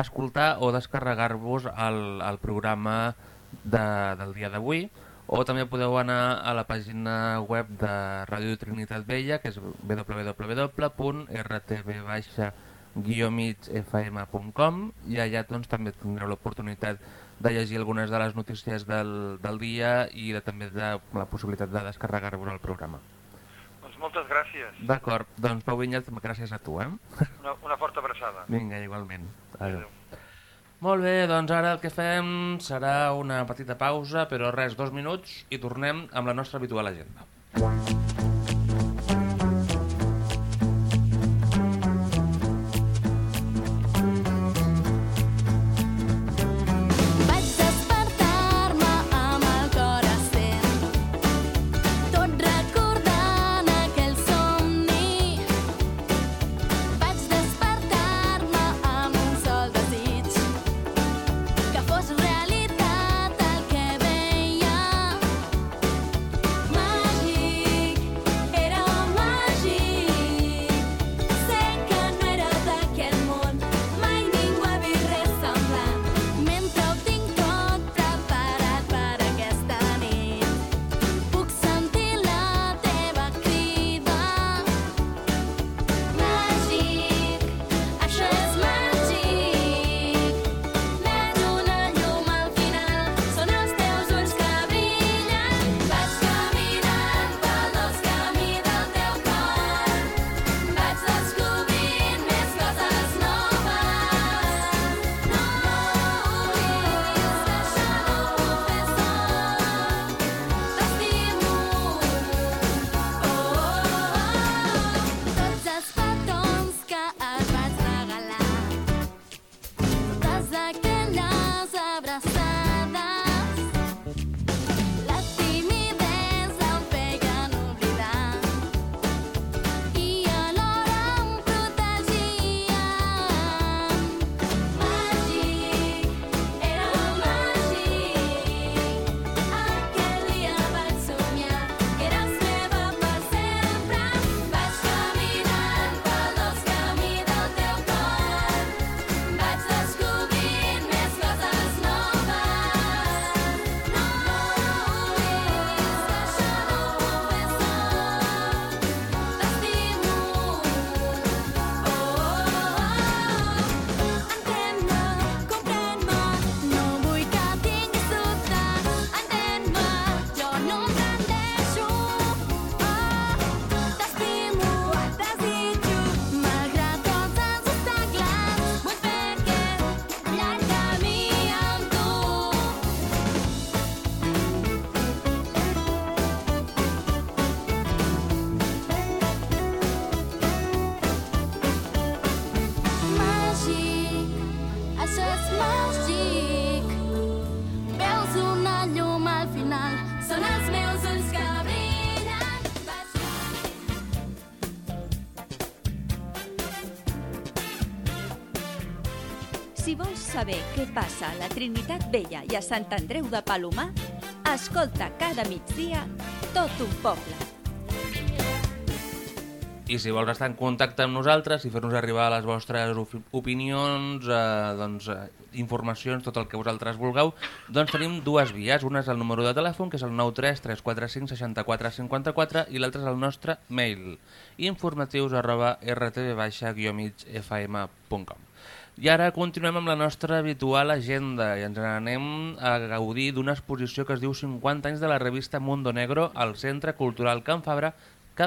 escoltar o descarregar-vos el, el programa de, del dia d'avui o també podeu anar a la pàgina web de Ràdio Trinitat Vella que és www.rtv-migfm.com i allà doncs, també tindreu l'oportunitat de llegir algunes de les notícies del, del dia i de, també de la possibilitat de descarregar-vos el programa. Doncs moltes gràcies. D'acord, doncs Pau Vinyes, gràcies a tu, eh? Una, una forta abraçada. Vinga, igualment. Adéu. Molt bé, doncs ara el que fem serà una petita pausa, però res, dos minuts, i tornem amb la nostra habitual agenda. Vaig saber què passa a la Trinitat Vella i a Sant Andreu de Palomar, escolta cada migdia tot un poble. I si vols estar en contacte amb nosaltres i fer-nos arribar les vostres opinions, eh, doncs, eh, informacions, tot el que vosaltres vulgueu, doncs tenim dues vies. Una és el número de telèfon, que és el 93 345 64 54, i l'altra és el nostre mail, informatius arroba rtv-migfm.com. I ara continuem amb la nostra habitual agenda i ens n'anem a gaudir d'una exposició que es diu 50 anys de la revista Mundo Negro al Centre Cultural Can Fabra, que,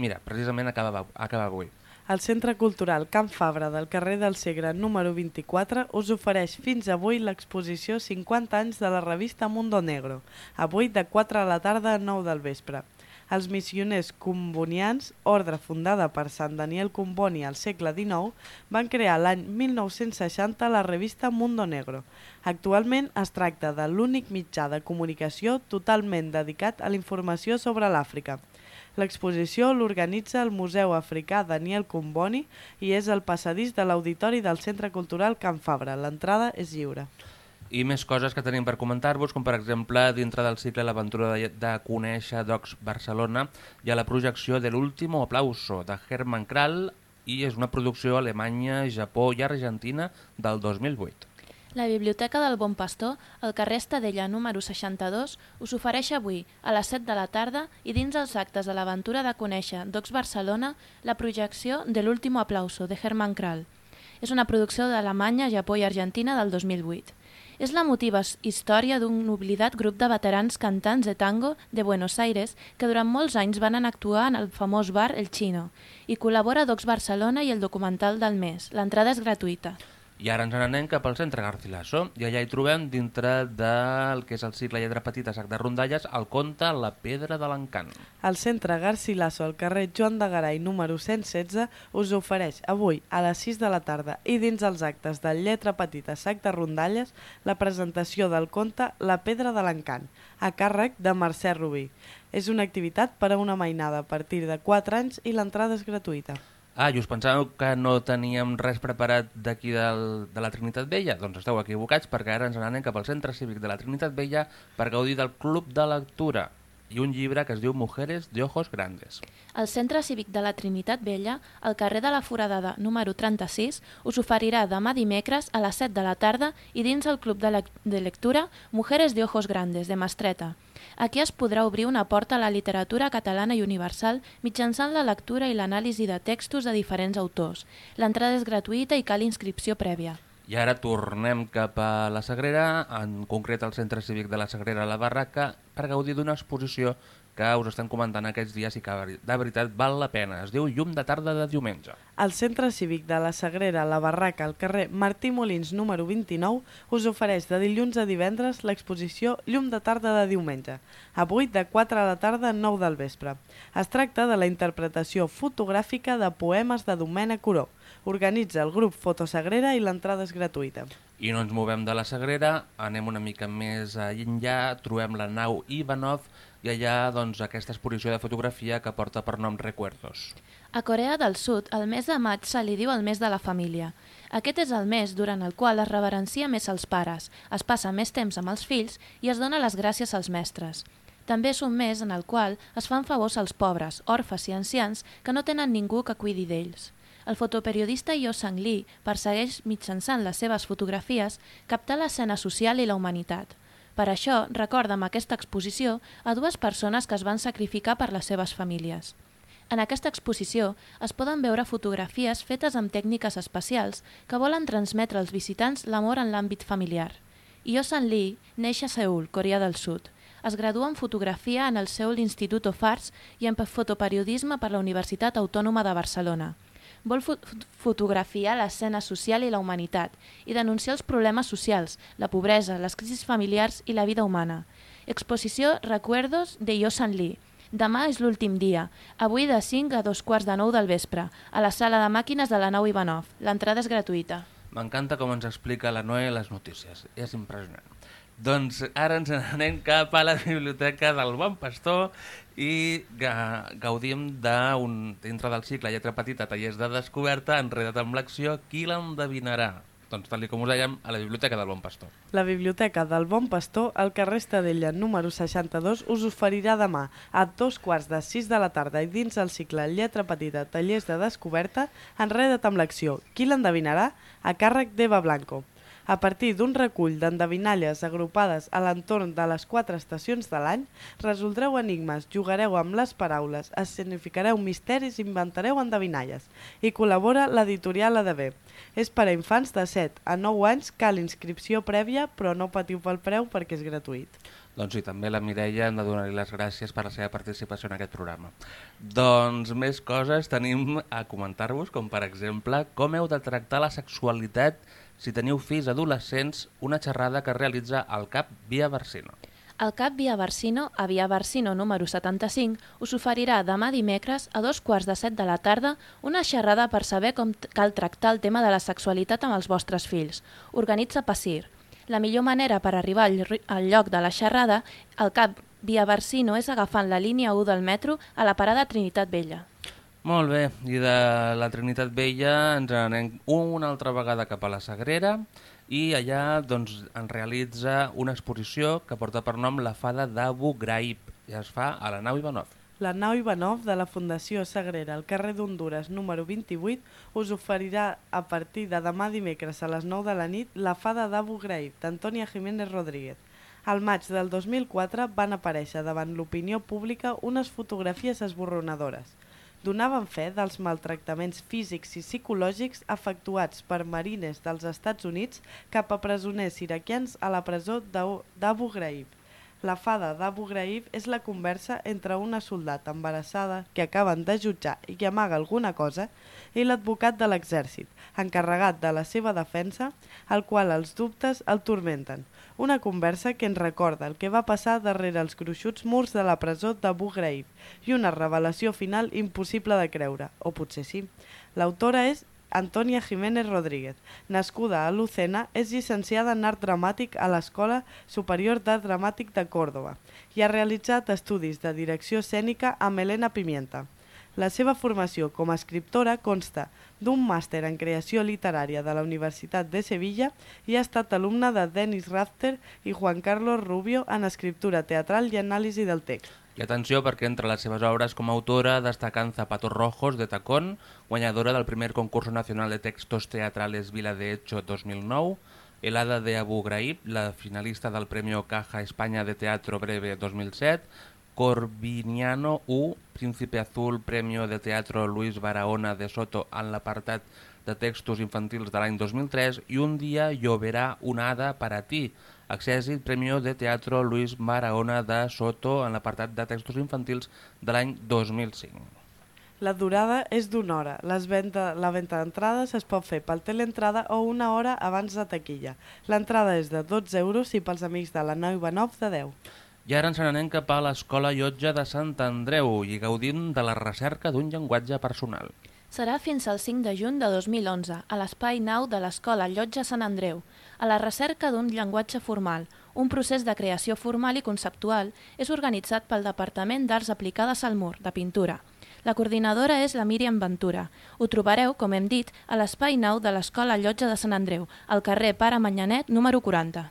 mira, precisament acaba, acaba avui. El Centre Cultural Can Fabra del carrer del Segre número 24 us ofereix fins avui l'exposició 50 anys de la revista Mundo Negro, avui de 4 a la tarda a 9 del vespre. Els missioners combonians, ordre fundada per Sant Daniel Comboni al segle XIX, van crear l'any 1960 la revista Mundo Negro. Actualment es tracta de l'únic mitjà de comunicació totalment dedicat a la informació sobre l'Àfrica. L'exposició l'organitza el Museu Africà Daniel Comboni i és el passadís de l'Auditori del Centre Cultural Can Fabra. L'entrada és lliure. I més coses que tenim per comentar-vos, com per exemple, dintre del cicle L'aventura de, de conèixer Docs Barcelona, hi ha la projecció de l'último aplauso de Herman Kral i és una producció alemanya, Japó i Argentina del 2008. La Biblioteca del Bon Pastor, al carrer Estadella número 62, us ofereix avui, a les 7 de la tarda i dins els actes de l'aventura de conèixer Docs Barcelona, la projecció de l'último aplauso de Herman Kral. És una producció d'Alemanya, Japó i Argentina del 2008. És la motiva història d'un oblidat grup de veterans cantants de tango de Buenos Aires que durant molts anys van anar a actuar en el famós bar El Chino i col·labora Docs Barcelona i el documental del mes. L'entrada és gratuïta. I ara ens n'anem cap al centre Garcilaso i allà hi trobem, dintre del que és el cicle Lletra Petita Sac de Rondalles, el conte La Pedra de l'Encant. El centre Garcilaso al carrer Joan de Garay número 116 us ofereix avui a les 6 de la tarda i dins els actes del Lletra Petita Sac de Rondalles la presentació del conte La Pedra de l'Encant, a càrrec de Mercè Rubí. És una activitat per a una mainada a partir de 4 anys i l'entrada és gratuïta. Ah, i us pensàveu que no teníem res preparat d'aquí de la Trinitat Vella? Doncs esteu equivocats perquè ara ens n'anem cap al Centre Cívic de la Trinitat Vella per gaudir del Club de Lectura i un llibre que es diu Mujeres de Ojos Grandes. El Centre Cívic de la Trinitat Vella, al carrer de la Foradada número 36, us oferirà demà dimecres a les 7 de la tarda i dins el Club de, lec de Lectura Mujeres de Ojos Grandes, de Mastreta. Aquí es podrà obrir una porta a la literatura catalana i universal mitjançant la lectura i l'anàlisi de textos de diferents autors. L'entrada és gratuïta i cal inscripció prèvia. I ara tornem cap a la Sagrera, en concret al Centre Cívic de la Sagrera a la Barraca, per gaudir d'una exposició que us estan comentant aquests dies i que de veritat val la pena. Es diu Llum de tarda de diumenge. El Centre Cívic de la Sagrera, la Barraca, al carrer Martí Molins número 29, us ofereix de dilluns a divendres l'exposició Llum de tarda de diumenge, avui de 4 a la tarda a 9 del vespre. Es tracta de la interpretació fotogràfica de poemes de Domènec Coró. Organitza el grup Fotosagrera i l'entrada és gratuïta. I no ens movem de la Sagrera, anem una mica més enllà, trobem la nau Ivanov i allà doncs, aquesta exposició de fotografia que porta per nom Recuerdos. A Corea del Sud, el mes de maig se li diu el mes de la família. Aquest és el mes durant el qual es reverencia més els pares, es passa més temps amb els fills i es dona les gràcies als mestres. També és un mes en el qual es fan favors als pobres, orfes i ancians que no tenen ningú que cuidi d'ells. El fotoperiodista Yo Sang-Lee persegueix mitjançant les seves fotografies captar l'escena social i la humanitat. Per això, recorda amb aquesta exposició a dues persones que es van sacrificar per les seves famílies. En aquesta exposició es poden veure fotografies fetes amb tècniques especials que volen transmetre als visitants l'amor en l'àmbit familiar. Yo San-Lee neix a Seul, Corea del Sud. Es gradua en fotografia en el Seoul Institute of Arts i en fotoperiodisme per la Universitat Autònoma de Barcelona. Vol fo fotografiar l'escena social i la humanitat i denunciar els problemes socials, la pobresa, les crisis familiars i la vida humana. Exposició Recuerdos de Yo San-Lee. Demà és l'últim dia, avui de 5 a dos quarts de 9 del vespre, a la sala de màquines de la nau Ivanov. L'entrada és gratuïta. M'encanta com ens explica la Noé les notícies, és impressionant. Doncs ara ens anem cap a la biblioteca del Bon Pastor i ga gaudim d'un, dintre del cicle Lletra Petita, tallers de descoberta, enredat amb l'acció, qui l'endevinarà? doncs tal com us dèiem, a la Biblioteca del Bon Pastor. La Biblioteca del Bon Pastor, al carrer Estadella número 62, us oferirà demà a dos quarts de sis de la tarda i dins el cicle Lletra Petita Tallers de Descoberta, enreda't amb l'acció. Qui l'endevinarà? A càrrec d'Eva Blanco. A partir d'un recull d'endevinalles agrupades a l'entorn de les quatre estacions de l'any, resoldreu enigmes, jugareu amb les paraules, escenificareu misteris i inventareu endevinalles. I col·labora l'editorial ADB. És per a infants de 7 a 9 anys, cal inscripció prèvia, però no patiu pel preu perquè és gratuït. Doncs sí, també la Mireia hem de donar-li les gràcies per la seva participació en aquest programa. Doncs més coses tenim a comentar-vos, com per exemple com heu de tractar la sexualitat si teniu fills adolescents, una xerrada que realitza el CAP Via Barsino. El CAP Via Barsino, a Via Barsino número 75, us oferirà demà dimecres a dos quarts de set de la tarda una xerrada per saber com cal tractar el tema de la sexualitat amb els vostres fills. Organitza Passir. La millor manera per arribar al, ri- al lloc de la xerrada, el CAP Via Barsino, és agafant la línia 1 del metro a la parada Trinitat Vella. Molt bé, i de la Trinitat Vella ens anem una altra vegada cap a la Sagrera i allà doncs, en realitza una exposició que porta per nom La fada d'Abu Ghraib i es fa a la nau Ivanov. La nau Ivanov de la Fundació Sagrera al carrer d'Honduras número 28 us oferirà a partir de demà dimecres a les 9 de la nit la fada d'Abu Ghraib d'Antònia Jiménez Rodríguez. Al maig del 2004 van aparèixer davant l'opinió pública unes fotografies esborronadores. Donaven fe dels maltractaments físics i psicològics efectuats per marines dels Estats Units cap a presoners iraquians a la presó d'Abu Ghraib. La fada d'Abu Ghraib és la conversa entre una soldata embarassada que acaben de jutjar i que amaga alguna cosa i l'advocat de l'exèrcit, encarregat de la seva defensa, al qual els dubtes el turmenten. Una conversa que ens recorda el que va passar darrere els gruixuts murs de la presó d'Abu Ghraib i una revelació final impossible de creure, o potser sí. L'autora és Antònia Jiménez Rodríguez. Nascuda a Lucena, és llicenciada en art dramàtic a l'Escola Superior d'Art Dramàtic de Còrdoba i ha realitzat estudis de direcció escènica amb Helena Pimienta. La seva formació com a escriptora consta d'un màster en creació literària de la Universitat de Sevilla i ha estat alumna de Dennis Rafter i Juan Carlos Rubio en escriptura teatral i anàlisi del text. I atenció perquè entre les seves obres com a autora destaquen Zapatos Rojos de Tacón, guanyadora del primer concurso nacional de textos teatrales Vila de Hecho 2009, El hada de Abu Ghraib, la finalista del Premio Caja España de Teatro Breve 2007, Corviniano U, Príncipe Azul, Premio de Teatro Luis Barahona de Soto en l'apartat de textos infantils de l'any 2003 i Un dia lloverà una hada per a ti, Accèsit Premio de Teatro Luis Barahona de Soto en l'apartat de textos infantils de l'any 2005. La durada és d'una hora. Les venta, la venda d'entrades es pot fer pel teleentrada o una hora abans de taquilla. L'entrada és de 12 euros i pels amics de la Nau Ivanov de 10. I ara ens n'anem cap a l'Escola Llotja de Sant Andreu i gaudim de la recerca d'un llenguatge personal. Serà fins al 5 de juny de 2011, a l'Espai Nau de l'Escola Llotja Sant Andreu, a la recerca d'un llenguatge formal. Un procés de creació formal i conceptual és organitzat pel Departament d'Arts Aplicades al Mur, de Pintura. La coordinadora és la Míriam Ventura. Ho trobareu, com hem dit, a l'Espai Nau de l'Escola Llotja de Sant Andreu, al carrer Pare Manyanet, número 40.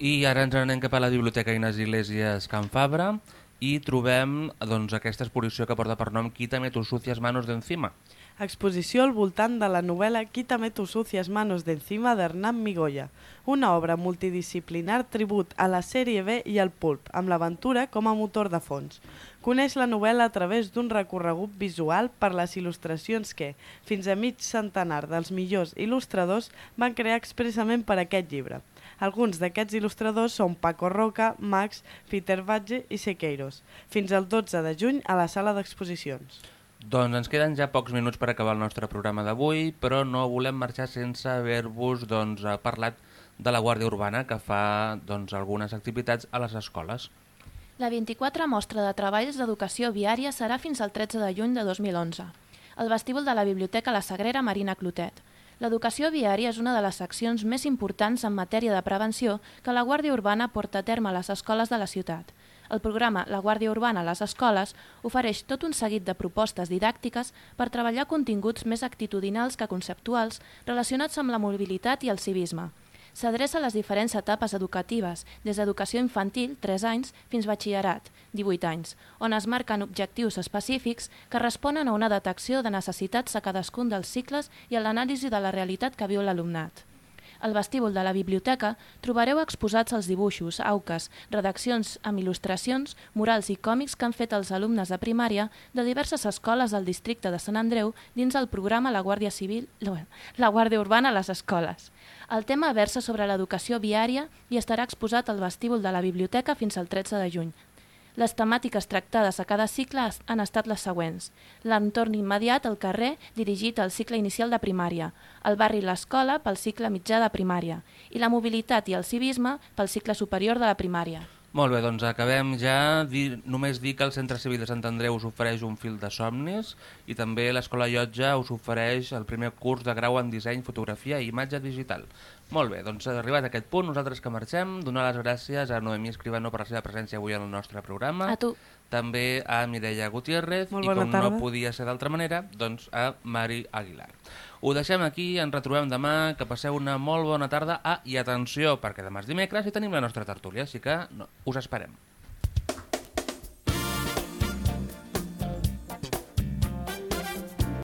I ara ens n'anem cap a la Biblioteca Inés Iglesias Can Fabra i trobem doncs, aquesta exposició que porta per nom Quítame tus sucias manos de encima. Exposició al voltant de la novel·la Quítame tus sucias manos de encima d'Hernán Migoya, una obra multidisciplinar tribut a la sèrie B i al pulp, amb l'aventura com a motor de fons. Coneix la novel·la a través d'un recorregut visual per les il·lustracions que, fins a mig centenar dels millors il·lustradors, van crear expressament per a aquest llibre. Alguns d'aquests il·lustradors són Paco Roca, Max, Peter Batge i Sequeiros, fins al 12 de juny a la sala d'exposicions. Doncs ens queden ja pocs minuts per acabar el nostre programa d'avui, però no volem marxar sense haver-vos doncs, eh, parlat de la Guàrdia Urbana, que fa doncs, algunes activitats a les escoles. La 24 mostra de treballs d'educació viària serà fins al 13 de juny de 2011. El vestíbul de la Biblioteca La Sagrera Marina Clotet. L'educació viària és una de les seccions més importants en matèria de prevenció que la Guàrdia Urbana porta a terme a les escoles de la ciutat. El programa La Guàrdia Urbana a les escoles ofereix tot un seguit de propostes didàctiques per treballar continguts més actitudinals que conceptuals relacionats amb la mobilitat i el civisme. S'adreça a les diferents etapes educatives, des d'educació infantil, 3 anys, fins batxillerat, 18 anys, on es marquen objectius específics que responen a una detecció de necessitats a cadascun dels cicles i a l'anàlisi de la realitat que viu l'alumnat. Al vestíbul de la biblioteca trobareu exposats els dibuixos, auques, redaccions amb il·lustracions, murals i còmics que han fet els alumnes de primària de diverses escoles del districte de Sant Andreu dins el programa La Guàrdia Civil, la Guàrdia Urbana a les escoles. El tema versa sobre l'educació viària i estarà exposat al vestíbul de la biblioteca fins al 13 de juny. Les temàtiques tractades a cada cicle han estat les següents. L'entorn immediat al carrer, dirigit al cicle inicial de primària, el barri i l'escola pel cicle mitjà de primària i la mobilitat i el civisme pel cicle superior de la primària. Molt bé, doncs acabem ja. Dir, només dir que el Centre Civil de Sant Andreu us ofereix un fil de somnis i també l'Escola Llotja us ofereix el primer curs de grau en disseny, fotografia i imatge digital. Molt bé, doncs arribat a aquest punt, nosaltres que marxem, donar les gràcies a Noemí Escribano per la seva presència avui en el nostre programa. A tu. També a Mireia Gutiérrez Molt i com tarda. no podia ser d'altra manera, doncs a Mari Aguilar. Ho deixem aquí, ens retrobem demà, que passeu una molt bona tarda. Ah, i atenció, perquè demà és dimecres i tenim la nostra tertúlia, així que no, us esperem.